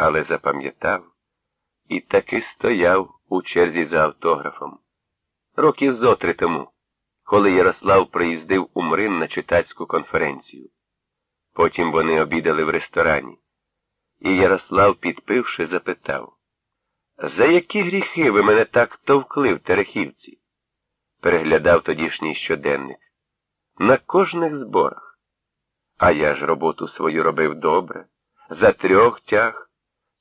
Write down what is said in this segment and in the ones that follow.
але запам'ятав і таки стояв у черзі за автографом. Років зотри тому, коли Ярослав приїздив у Мрин на читацьку конференцію. Потім вони обідали в ресторані. І Ярослав, підпивши, запитав, за які гріхи ви мене так товкли в Терехівці? Переглядав тодішній щоденник. На кожних зборах. А я ж роботу свою робив добре, за трьох тяг.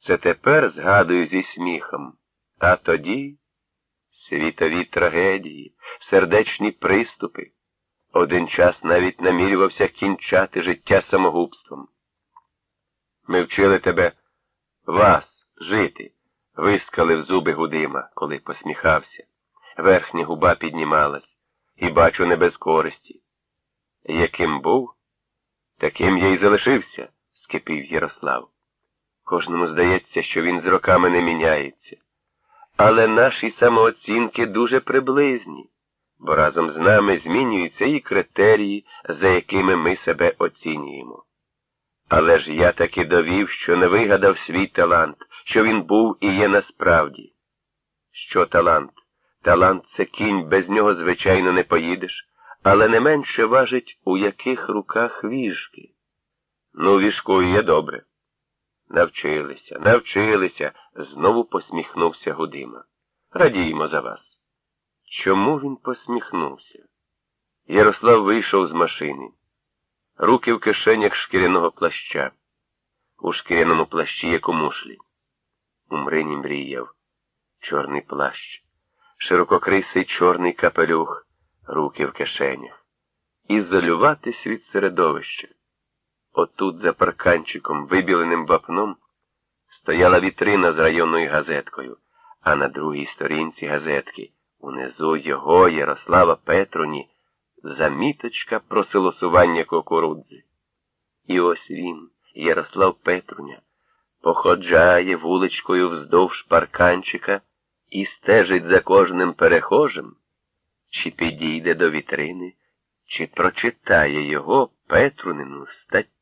Це тепер згадую зі сміхом. А тоді світові трагедії, сердечні приступи. Один час навіть намірювався кінчати життя самогубством. Ми вчили тебе вас жити, вискалив зуби Гудима, коли посміхався. Верхня губа піднімалась, і бачу, не без користі. Яким був, таким я й залишився, скипів Ярослав. Кожному здається, що він з роками не міняється. Але наші самооцінки дуже приблизні, бо разом з нами змінюються і критерії, за якими ми себе оцінюємо. Але ж я таки довів, що не вигадав свій талант, що він був і є насправді. Що талант? Талант це кінь, без нього, звичайно, не поїдеш, але не менше важить, у яких руках віжки. Ну, віжкою є добре. Навчилися, навчилися, знову посміхнувся Гудима. Радіємо за вас. Чому він посміхнувся? Ярослав вийшов з машини. Руки в кишенях шкіряного плаща. У шкіряному плащі як у мушлі. У мрині мріяв. Чорний плащ, ширококрисий чорний капелюх, руки в кишенях. Ізолюватись від середовища. Отут, за парканчиком, вибіленим вапном, стояла вітрина з районною газеткою, а на другій сторінці газетки унизу його Ярослава Петруні заміточка про силосування кукурудзи. І ось він, Ярослав Петруня, походжає вуличкою вздовж парканчика і стежить за кожним перехожим, чи підійде до вітрини, чи прочитає його Петрунину статтю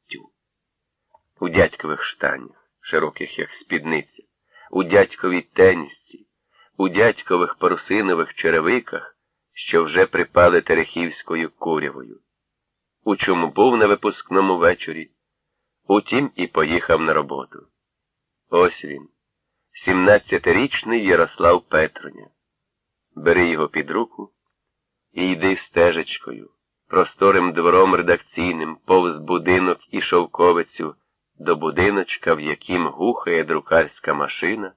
у дядькових штанях, широких, як спідниця, у дядьковій тенісці, у дядькових парусинових черевиках, що вже припали Терехівською курявою, у чому був на випускному вечорі, утім і поїхав на роботу. Ось він, сімнадцятирічний Ярослав Петруня. Бери його під руку і йди стежечкою, просторим двором редакційним, повз будинок і шовковицю до будиночка, в яким гухає друкарська машина,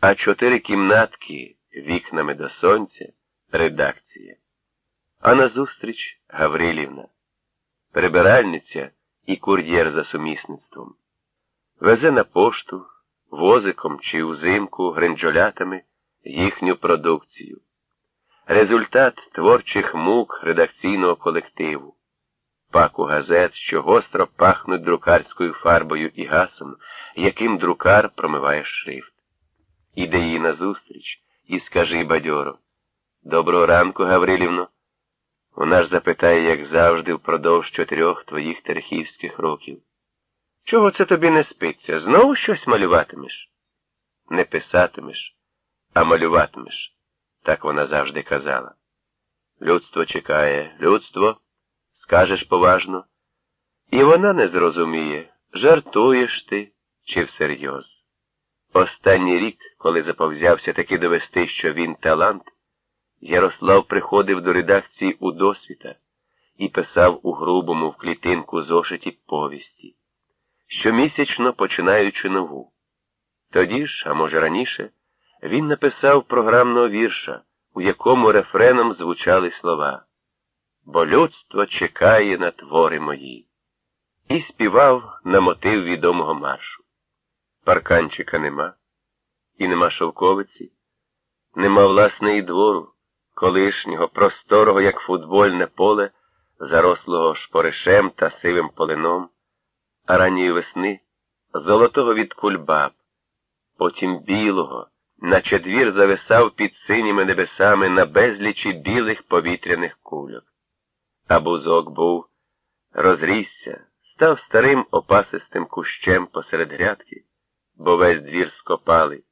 а чотири кімнатки вікнами до сонця редакція. А назустріч Гаврилівна, прибиральниця і кур'єр за сумісництвом. Везе на пошту, возиком чи узимку гринджолятами їхню продукцію. Результат творчих мук редакційного колективу паку газет, що гостро пахнуть друкарською фарбою і гасом, яким друкар промиває шрифт. Іде їй назустріч і скажи бадьоро. Доброго ранку, Гаврилівно. Вона ж запитає, як завжди, впродовж чотирьох твоїх терхівських років. Чого це тобі не спиться? Знову щось малюватимеш? Не писатимеш, а малюватимеш, так вона завжди казала. Людство чекає, людство скажеш поважно. І вона не зрозуміє, жартуєш ти чи всерйоз. Останній рік, коли заповзявся таки довести, що він талант, Ярослав приходив до редакції у досвіта і писав у грубому в клітинку зошиті повісті, щомісячно починаючи нову. Тоді ж, а може раніше, він написав програмного вірша, у якому рефреном звучали слова бо людство чекає на твори мої, і співав на мотив відомого маршу. Парканчика нема, і нема шовковиці, нема власне і двору, колишнього, просторого, як футбольне поле, зарослого шпоришем та сивим полином, а ранньої весни золотого від кульбаб, потім білого, наче двір зависав під синіми небесами на безлічі білих повітряних кульок а бузок був, розрісся, став старим опасистим кущем посеред грядки, бо весь двір скопали.